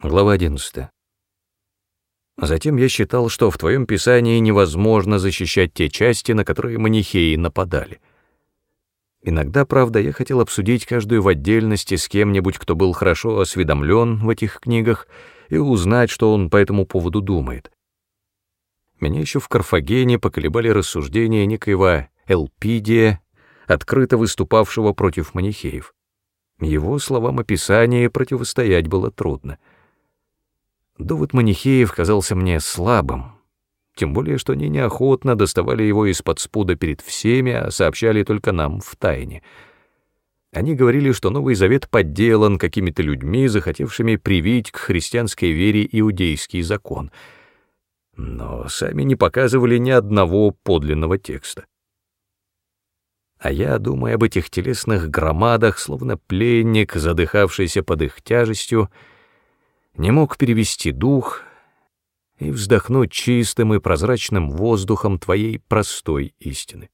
Глава 11. Затем я считал, что в твоем писании невозможно защищать те части, на которые манихеи нападали. Иногда, правда, я хотел обсудить каждую в отдельности с кем-нибудь, кто был хорошо осведомлен в этих книгах, и узнать, что он по этому поводу думает. Меня еще в Карфагене поколебали рассуждения некоего Элпидия, открыто выступавшего против манихеев. Его словам описания противостоять было трудно — Довод манихеев казался мне слабым, тем более, что они неохотно доставали его из-под спуда перед всеми, а сообщали только нам в тайне. Они говорили, что Новый Завет подделан какими-то людьми, захотевшими привить к христианской вере иудейский закон, но сами не показывали ни одного подлинного текста. А я, думая об этих телесных громадах, словно пленник, задыхавшийся под их тяжестью, не мог перевести дух и вздохнуть чистым и прозрачным воздухом твоей простой истины.